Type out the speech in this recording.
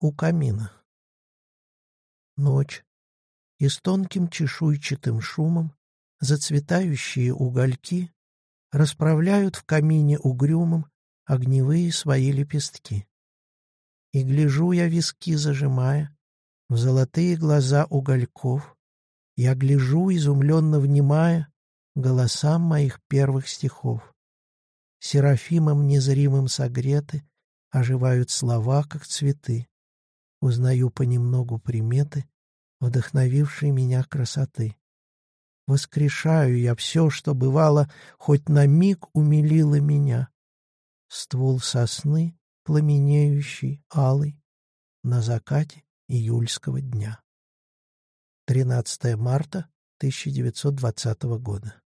у камина. Ночь, и с тонким чешуйчатым шумом зацветающие угольки расправляют в камине угрюмом огневые свои лепестки. И гляжу я виски зажимая, в золотые глаза угольков, я гляжу, изумленно внимая, голосам моих первых стихов. Серафимом незримым согреты, оживают слова, как цветы. Узнаю понемногу приметы, вдохновившей меня красоты. Воскрешаю я все, что бывало, хоть на миг умилило меня. Ствол сосны, пламенеющий, алый, на закате июльского дня. 13 марта 1920 года.